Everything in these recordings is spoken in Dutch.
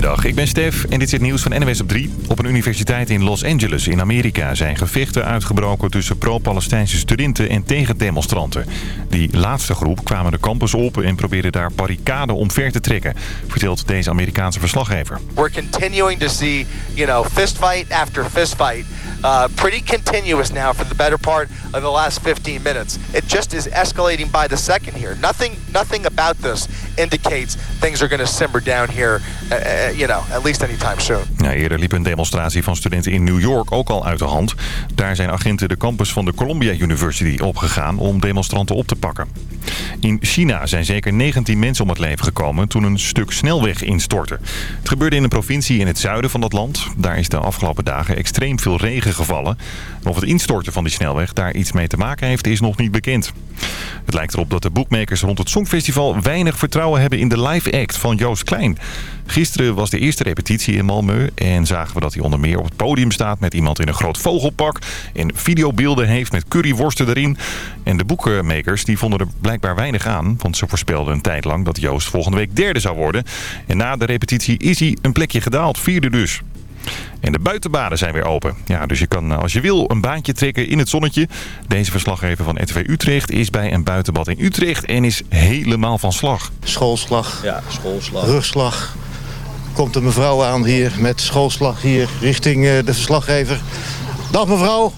Goedemiddag, ik ben Stef en dit is het nieuws van NWS op 3. Op een universiteit in Los Angeles in Amerika zijn gevechten uitgebroken tussen pro-Palestijnse studenten en tegendemonstranten. Die laatste groep kwamen de campus op en probeerden daar barricaden omver te trekken, vertelt deze Amerikaanse verslaggever. We're continuing to see, you know, fistfight after fistfight. Uh, pretty continuous now for the better part of the last 15 minutes. It just is escalating by the second here. Nothing, nothing about this indicates things are going to simmer down here, uh, you know, at least eerder liep een demonstratie van studenten in New York ook al uit de hand. Daar zijn agenten de campus van de Columbia University opgegaan om demonstranten op te pakken. In China zijn zeker 19 mensen om het leven gekomen toen een stuk snelweg instortte. Het gebeurde in een provincie in het zuiden van dat land. Daar is de afgelopen dagen extreem veel regen gevallen. Of het instorten van die snelweg daar iets mee te maken heeft, is nog niet bekend. Het lijkt erop dat de boekmakers rond het Songfestival weinig vertrouwen hebben in de live act van Joost Klein. Gisteren was de eerste repetitie in Malmö en zagen we dat hij onder meer op het podium staat met iemand in een groot vogelpak en videobeelden heeft met curryworsten erin. En de boekmakers die vonden er blijkbaar weinig aan, want ze voorspelden een tijd lang dat Joost volgende week derde zou worden. En na de repetitie is hij een plekje gedaald, vierde dus. En de buitenbaden zijn weer open. Ja, dus je kan als je wil een baantje trekken in het zonnetje. Deze verslaggever van RTV Utrecht is bij een buitenbad in Utrecht en is helemaal van slag. Schoolslag, Ja, schoolslag. rugslag. Komt een mevrouw aan hier met schoolslag hier richting eh, de verslaggever. Dag mevrouw.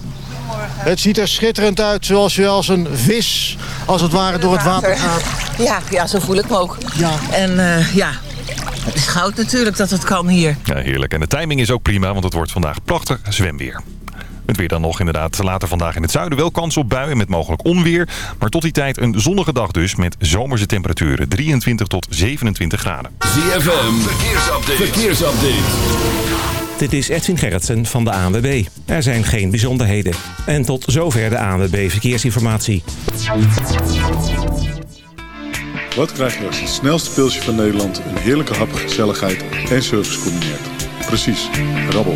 Het ziet er schitterend uit zoals je als een vis als het ware door het water gaat. Ja, ja, zo voel ik me ook. Ja. En eh, ja, het is goud natuurlijk dat het kan hier. Ja, heerlijk. En de timing is ook prima, want het wordt vandaag prachtig zwemweer. Het weer dan nog inderdaad later vandaag in het zuiden wel kans op buien met mogelijk onweer. Maar tot die tijd een zonnige dag dus met zomerse temperaturen 23 tot 27 graden. ZFM, verkeersupdate. verkeersupdate. Dit is Edwin Gerritsen van de ANWB. Er zijn geen bijzonderheden. En tot zover de ANWB Verkeersinformatie. Wat krijg je als het snelste pilsje van Nederland een heerlijke hap, gezelligheid en service combineert? Precies, rabbel.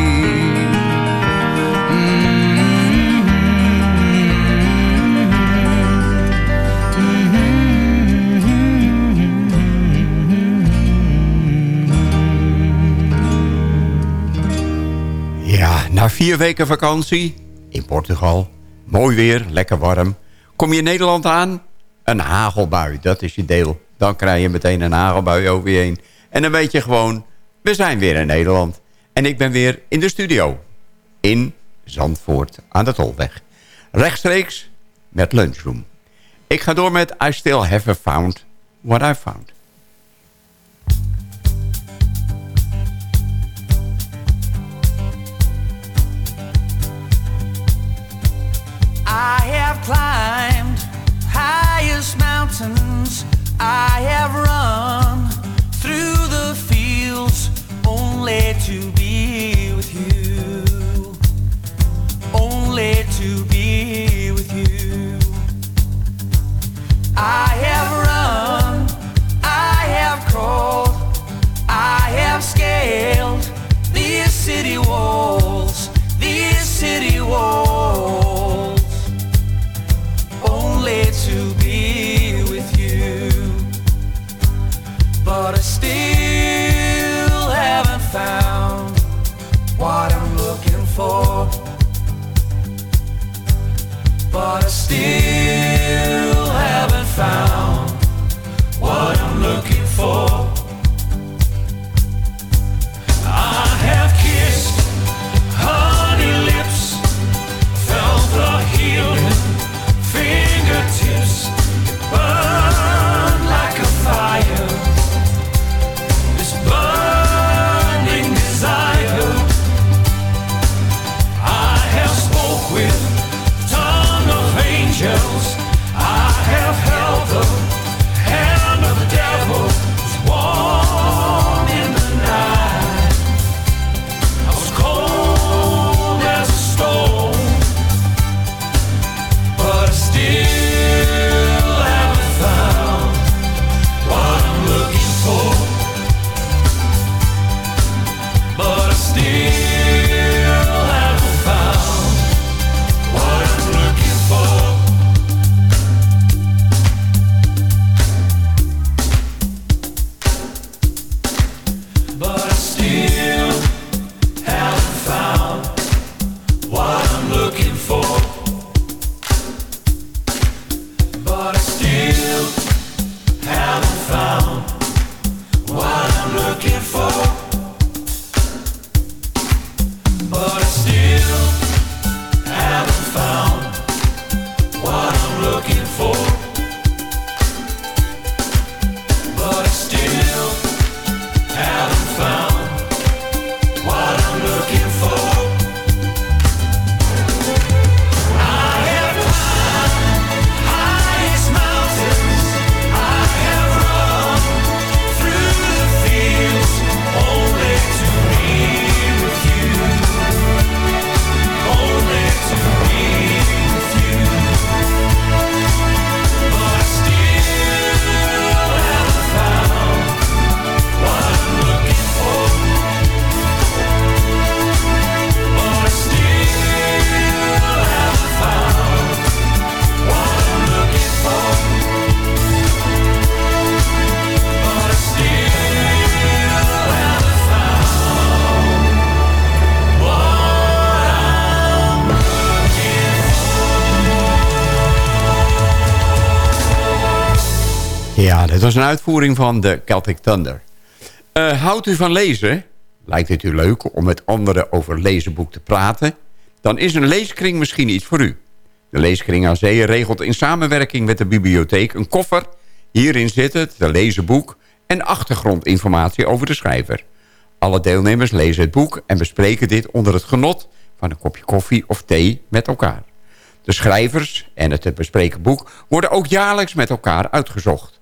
Vier weken vakantie in Portugal, mooi weer, lekker warm. Kom je in Nederland aan, een hagelbui, dat is je deel. Dan krijg je meteen een hagelbui over je heen. En dan weet je gewoon, we zijn weer in Nederland. En ik ben weer in de studio. In Zandvoort aan de Tolweg. Rechtstreeks met Lunchroom. Ik ga door met I Still Haven't Found What I Found. I've climbed. Was een uitvoering van de Celtic Thunder. Uh, houdt u van lezen? Lijkt het u leuk om met anderen over lezenboek te praten? Dan is een leeskring misschien iets voor u. De leeskring aan Zee regelt in samenwerking met de bibliotheek een koffer. Hierin zit het, de lezenboek en achtergrondinformatie over de schrijver. Alle deelnemers lezen het boek en bespreken dit onder het genot van een kopje koffie of thee met elkaar. De schrijvers en het te bespreken boek worden ook jaarlijks met elkaar uitgezocht.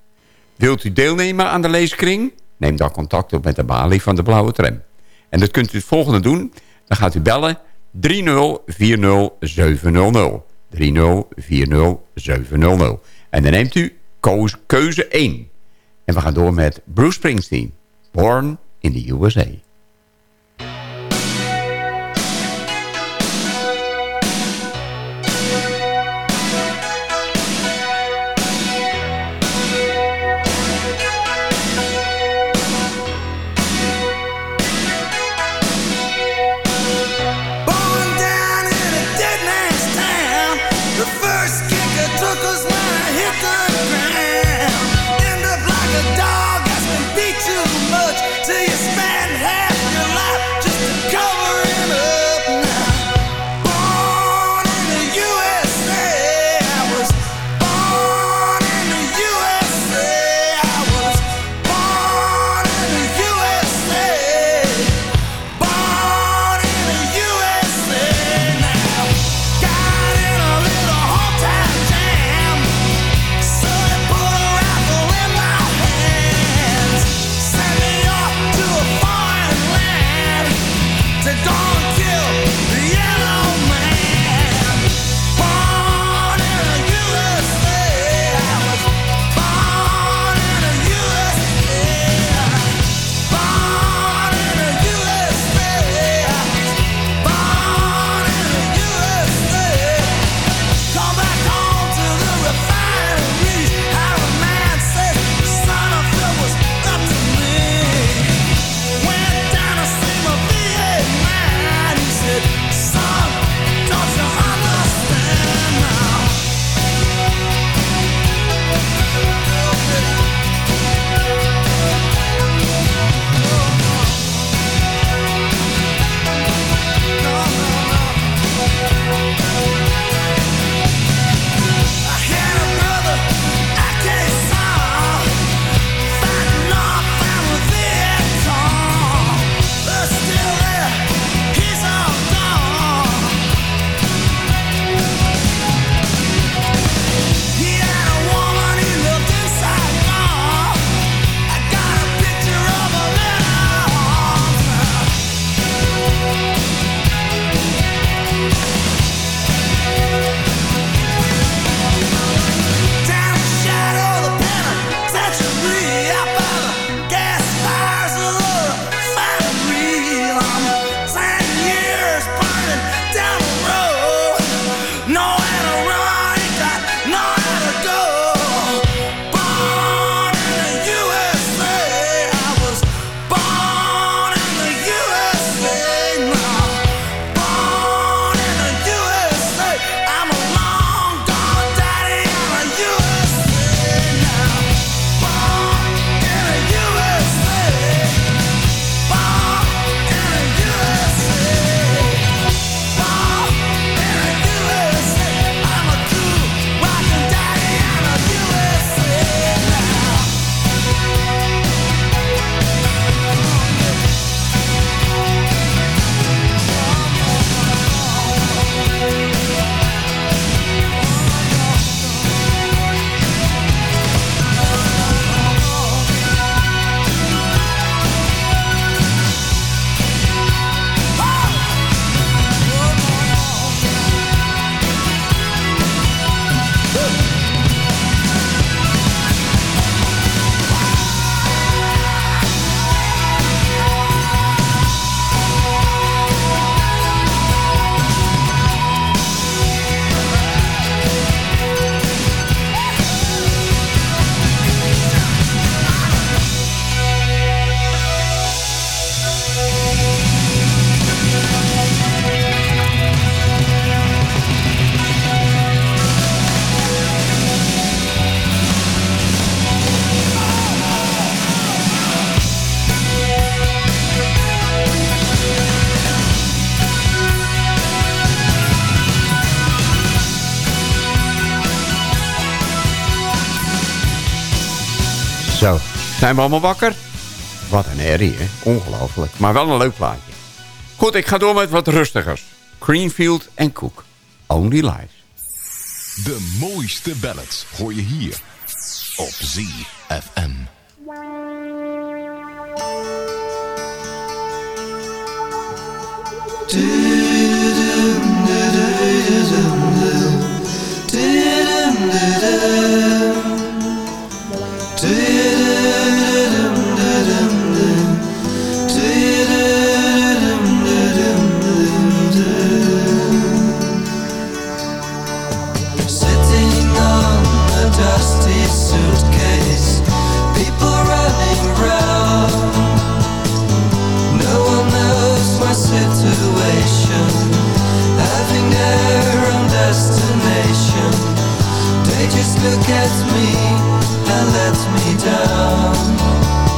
Wilt u deelnemen aan de leeskring? Neem dan contact op met de balie van de Blauwe Tram. En dat kunt u het volgende doen. Dan gaat u bellen 3040700. 3040700. En dan neemt u keuze 1. En we gaan door met Bruce Springsteen. Born in the USA. Zijn we allemaal wakker? Wat een herrie, hè? Ongelooflijk. Maar wel een leuk plaatje. Goed, ik ga door met wat rustigers. Greenfield en Cook. Only Lies. De mooiste ballads hoor je hier op ZFM. Situation, having their own destination. Just look at me and let me down.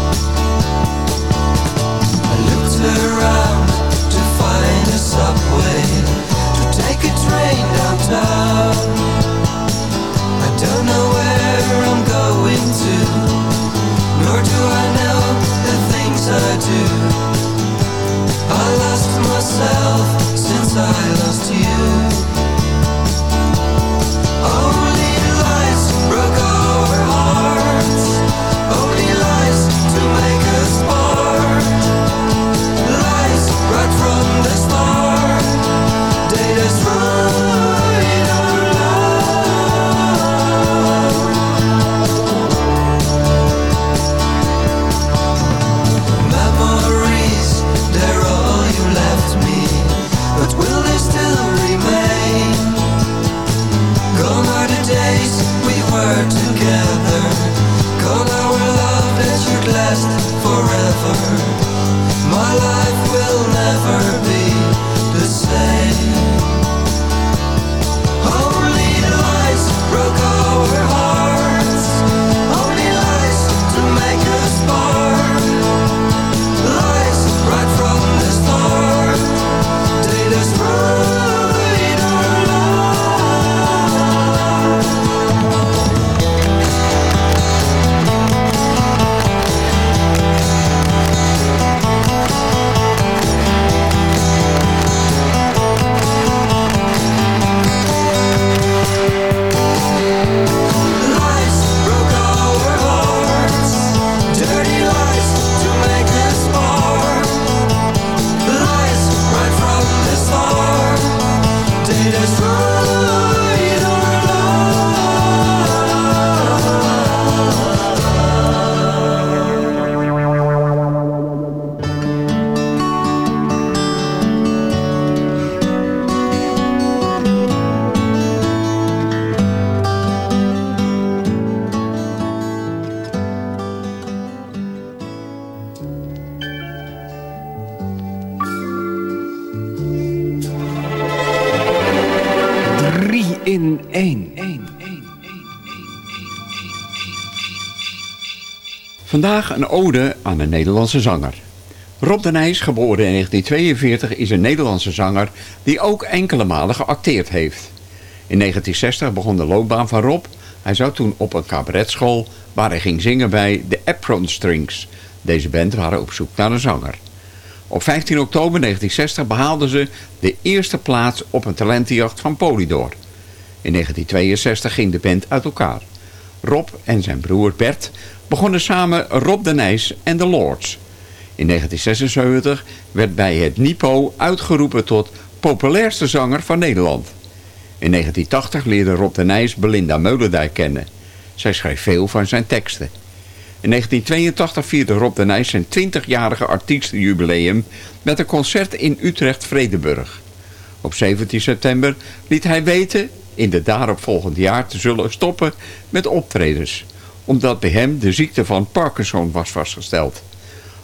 Vandaag een ode aan een Nederlandse zanger. Rob de Nijs, geboren in 1942, is een Nederlandse zanger die ook enkele malen geacteerd heeft. In 1960 begon de loopbaan van Rob. Hij zat toen op een cabaretschool waar hij ging zingen bij de Apron Strings. Deze band waren op zoek naar een zanger. Op 15 oktober 1960 behaalden ze de eerste plaats op een talentenjacht van Polydor. In 1962 ging de band uit elkaar. Rob en zijn broer Bert begonnen samen Rob de Nijs en de Lords. In 1976 werd bij het NIPO uitgeroepen tot populairste zanger van Nederland. In 1980 leerde Rob de Nijs Belinda Meulendijk kennen. Zij schreef veel van zijn teksten. In 1982 vierde Rob de Nijs zijn 20-jarige artiestenjubileum met een concert in Utrecht-Vredenburg. Op 17 september liet hij weten in de daaropvolgend jaar te zullen stoppen met optredens, omdat bij hem de ziekte van Parkinson was vastgesteld.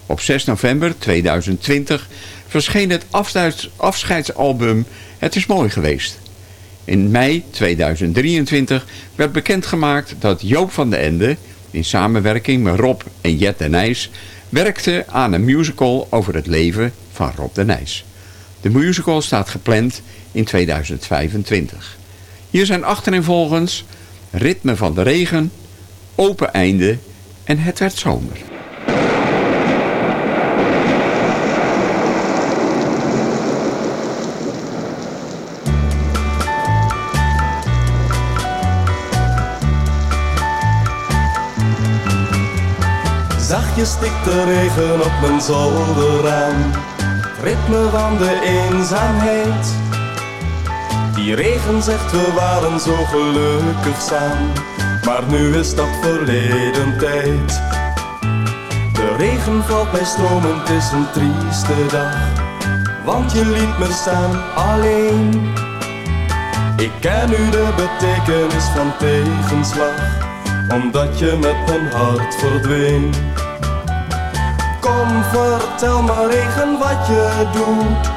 Op 6 november 2020 verscheen het afscheids- afscheidsalbum Het is mooi geweest. In mei 2023 werd bekendgemaakt dat Joop van den Ende, in samenwerking met Rob en Jet de Nijs, werkte aan een musical over het leven van Rob de Nijs. De musical staat gepland in 2025. Hier zijn achterin volgens Ritme van de Regen, Open Einde en het werd zomer. Zachtjes stikt de regen op mijn zolderraam. Ritme van de eenzaamheid. Die regen zegt we waren zo gelukkig samen. Maar nu is dat verleden tijd. De regen valt bij stromen, het is een trieste dag. Want je liet me staan alleen. Ik ken nu de betekenis van tegenslag omdat je met mijn hart verdween. Kom, vertel me regen wat je doet.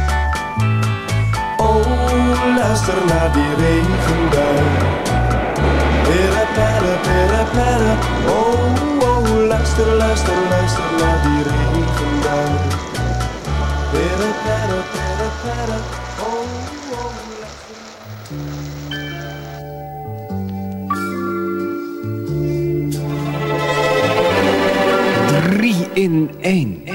Luister naar die regenbui. Pere. Oh, oh, luister, luister, luister naar die regenbui. Oh, oh, in één.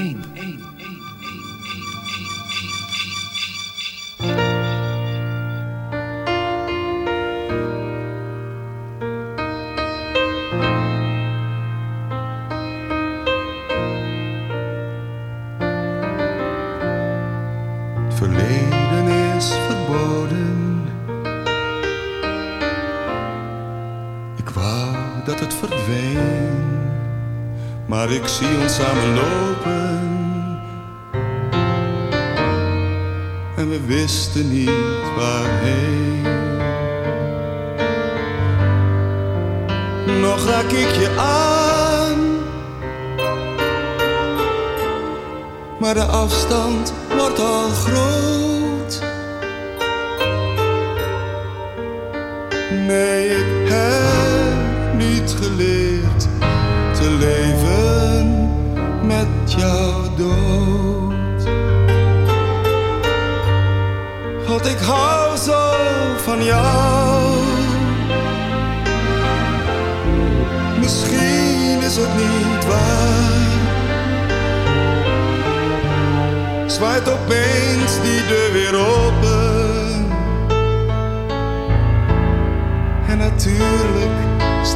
Geleerd te leven met jouw dood. Want ik hou zo van jou. Misschien is het niet waar. Zwaait opeens die deur weer.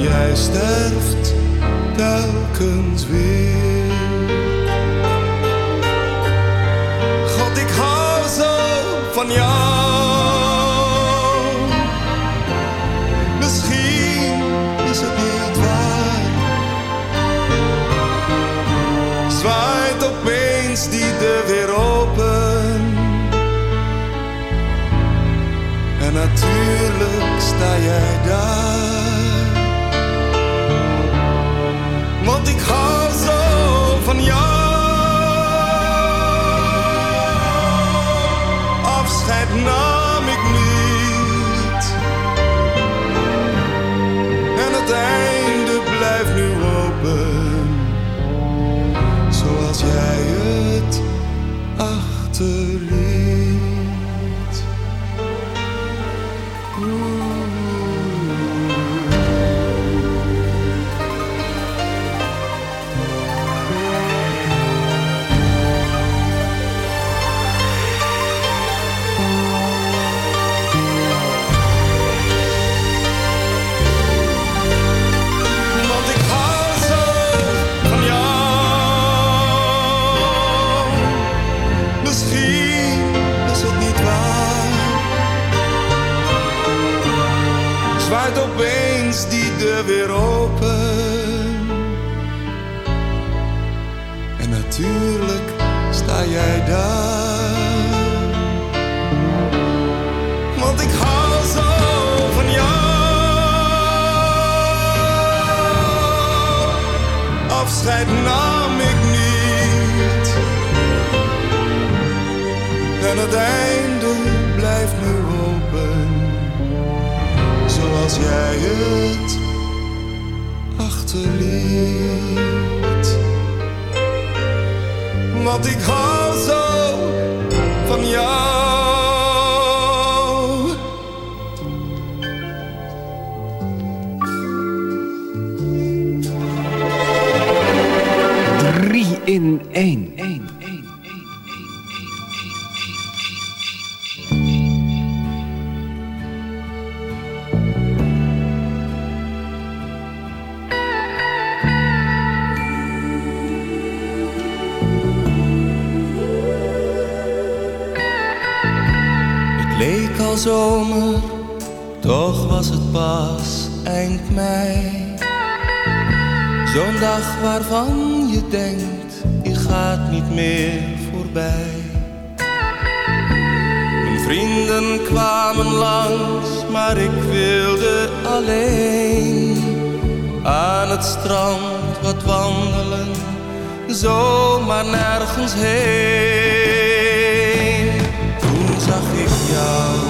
jij sterft telkens weer. God, ik hou zo van jou. Misschien is het niet waar. Zwaait opeens die deur weer open. En natuurlijk sta jij daar. Zoals jij het. Want ik hou zo van jou. Drie in één. Zomer, toch was het pas eind mei. Zo'n dag waarvan je denkt, je gaat niet meer voorbij. Mijn vrienden kwamen langs, maar ik wilde alleen aan het strand wat wandelen, zomaar nergens heen. Toen zag ik jou,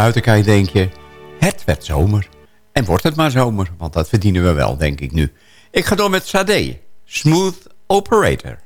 buiten kijkt, denk je... Het werd zomer. En wordt het maar zomer, want dat verdienen we wel, denk ik nu. Ik ga door met Sade. Smooth Operator.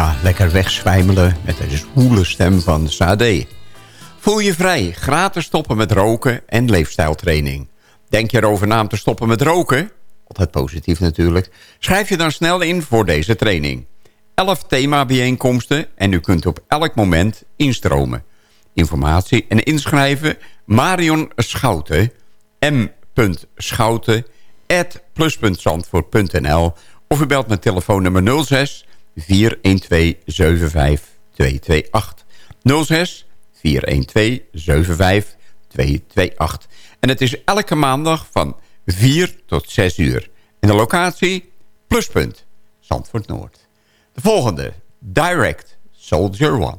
Ja, lekker wegzwijmelen met de zwoele stem van Sade. Voel je vrij, gratis stoppen met roken en leefstijltraining. Denk je erover na om te stoppen met roken? Altijd positief natuurlijk. Schrijf je dan snel in voor deze training. 11 themabijeenkomsten en u kunt op elk moment instromen. Informatie en inschrijven Marion Schouten, m.schouten, plus.zandvoort.nl of u belt met telefoonnummer 06 412 75228. 06 412 75228. En het is elke maandag van 4 tot 6 uur. En de locatie Pluspunt, Zandvoort Noord. De volgende, Direct Soldier One.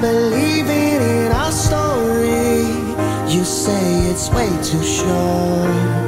Believing in our story. You say it's way too short.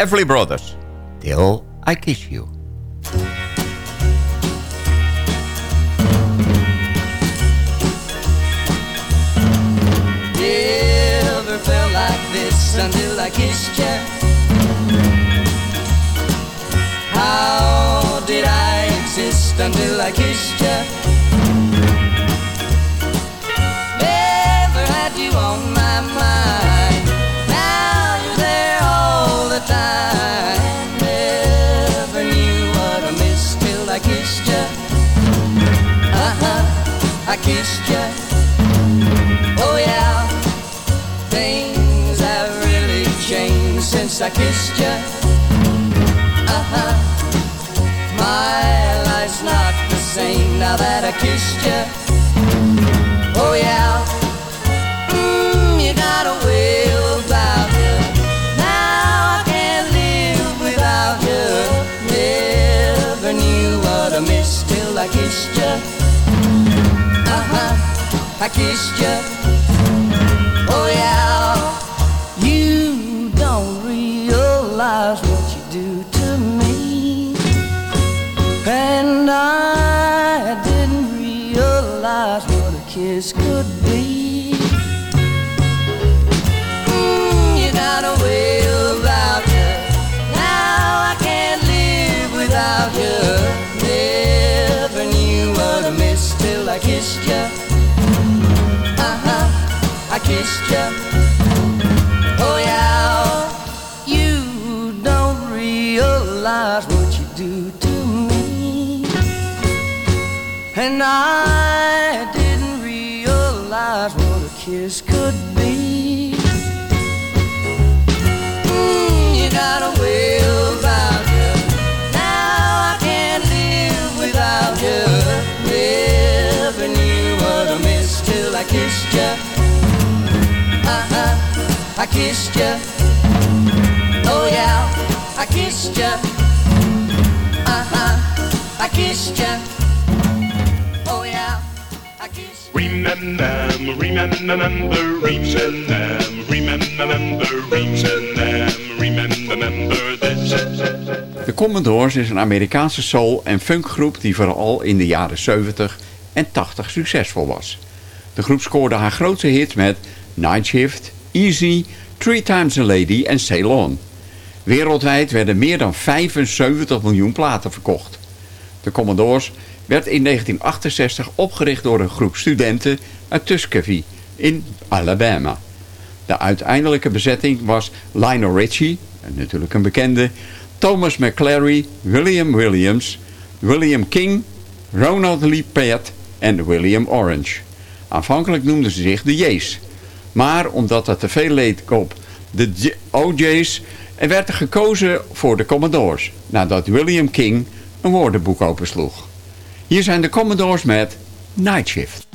Everly Brothers. Till I Kiss You. Never felt like this until I kissed you. How did I exist until I kissed you? Never had you on my mind. I kissed you. Oh yeah, things have really changed since I kissed you. Uh huh. My life's not the same now that I kissed you. Oh yeah. I kissed you. Oh yeah. You don't realize what you do to me. And I didn't realize what a kiss could be. Kissed you. Oh yeah, you don't realize what you do to me. And I didn't realize what a kiss I kissed you. Oh yeah, I kissed you. Uh-huh, I kissed you. Oh yeah, I kissed Remember, remember, remember, remember, remember, remember, remember this. De Commodores is een Amerikaanse soul- en funkgroep die vooral in de jaren 70 en 80 succesvol was. De groep scoorde haar grootste hits met Night Shift, Easy, Three Times a Lady en Sail On. Wereldwijd werden meer dan 75 miljoen platen verkocht. De Commodores werd in 1968 opgericht door een groep studenten uit Tuskegee in Alabama. De uiteindelijke bezetting was Lionel Richie, natuurlijk een bekende, Thomas McClary, William Williams, William King, Ronald Lee Peart en William Orange. Aanvankelijk noemden ze zich de J's. Maar omdat dat te veel leek op de OJ's... er werd er gekozen voor de Commodores... nadat William King een woordenboek opensloeg. Hier zijn de Commodores met Night Shift.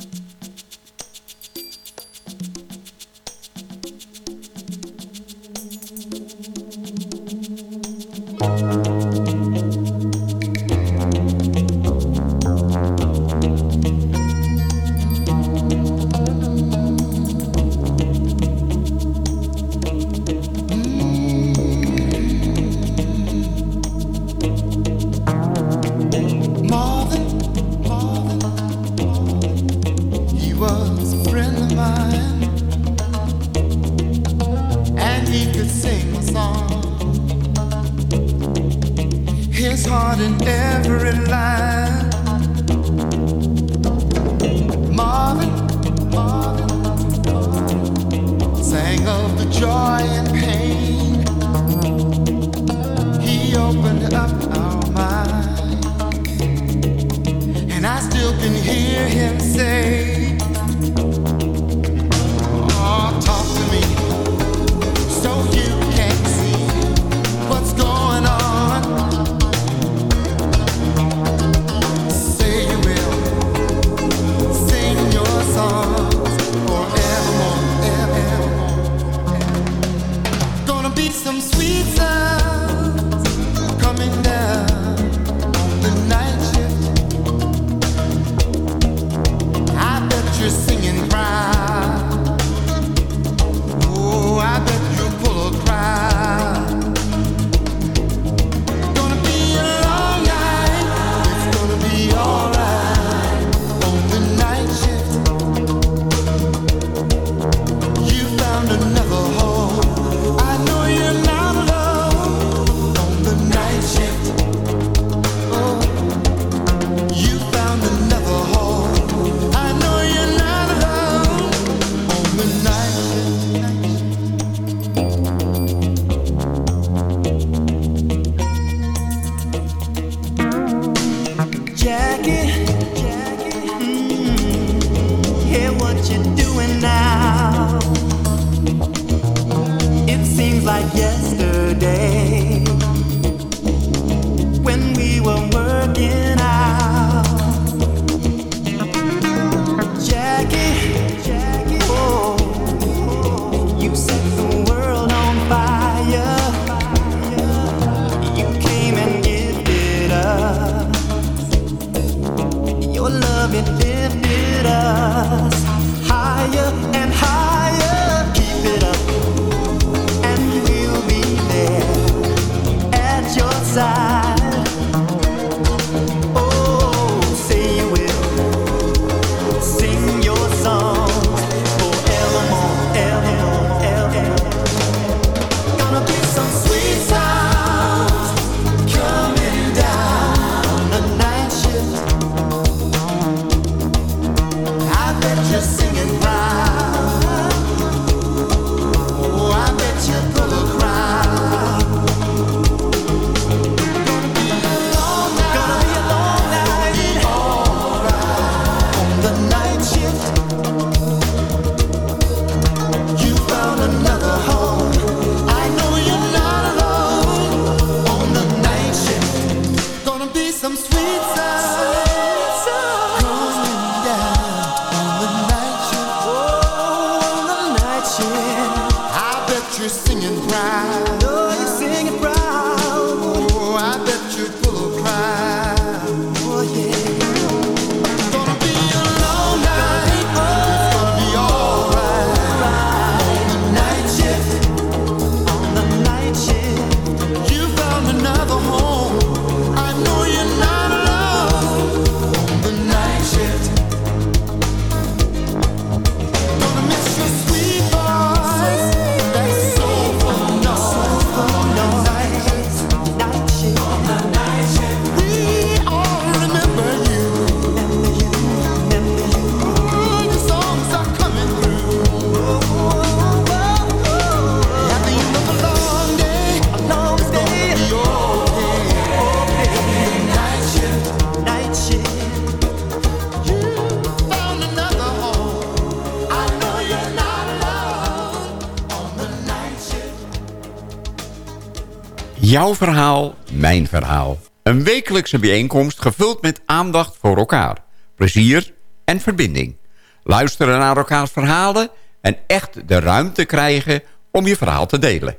Jouw verhaal, mijn verhaal. Een wekelijkse bijeenkomst gevuld met aandacht voor elkaar. Plezier en verbinding. Luisteren naar elkaars verhalen en echt de ruimte krijgen om je verhaal te delen.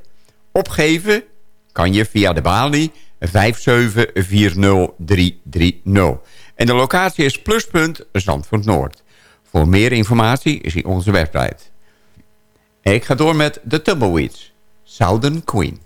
Opgeven kan je via de balie 5740330. En de locatie is pluspunt Zandvoort Noord. Voor meer informatie zie onze website. Ik ga door met de Tumbleweeds, Southern Queen.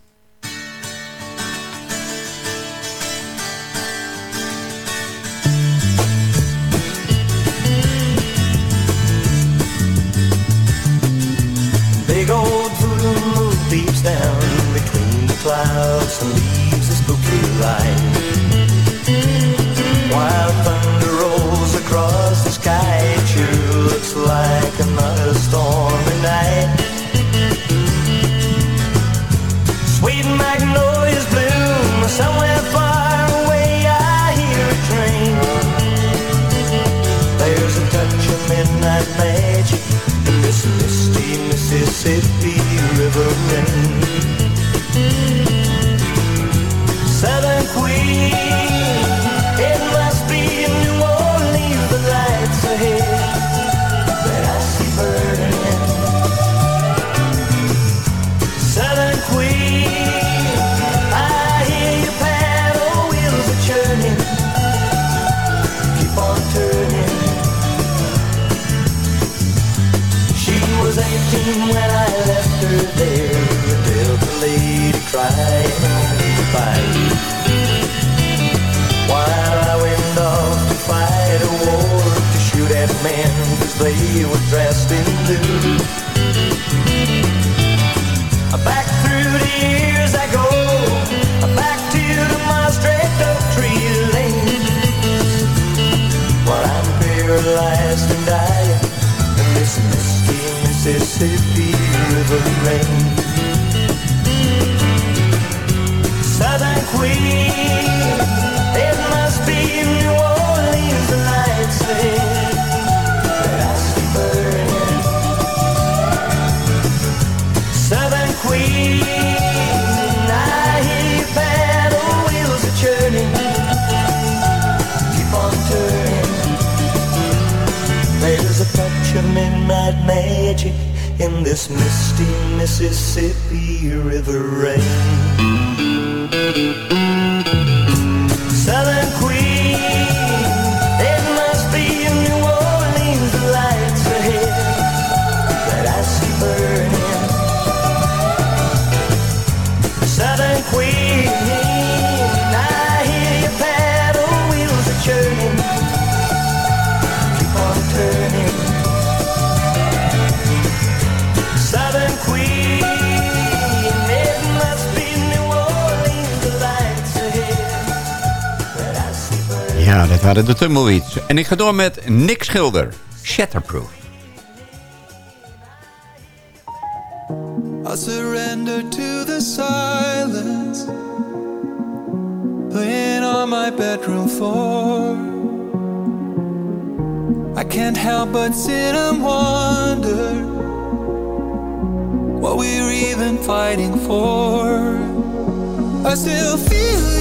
this misty Mississippi River rain. Dat waren de Tumbleweeds. En ik ga door met Nick Schilder. Shatterproof. I surrender to the silence Playing on my bedroom floor I can't help but sit and wonder What we're even fighting for I still feel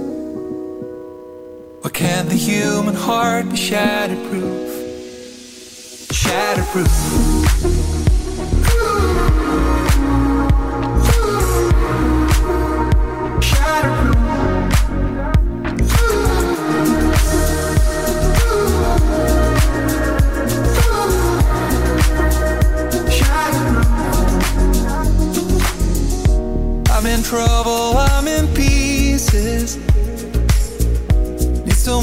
Why can't the human heart be shatterproof? Shatterproof. I'm in trouble, I'm in pieces.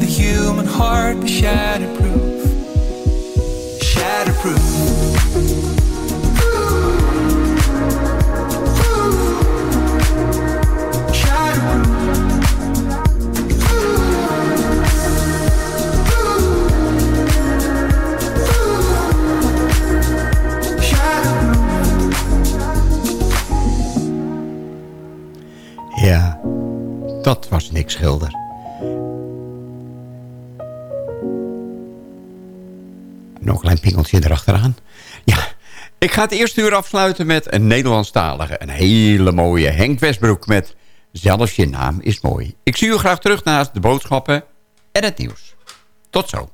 The human heart be shatterproof? Shatterproof. Ja, dat was Nick Schilder. Pingeltje erachteraan. Ja, ik ga het eerste uur afsluiten met een Nederlandstalige. Een hele mooie Henk Westbroek met Zelfs je naam is mooi. Ik zie u graag terug naast de boodschappen en het nieuws. Tot zo.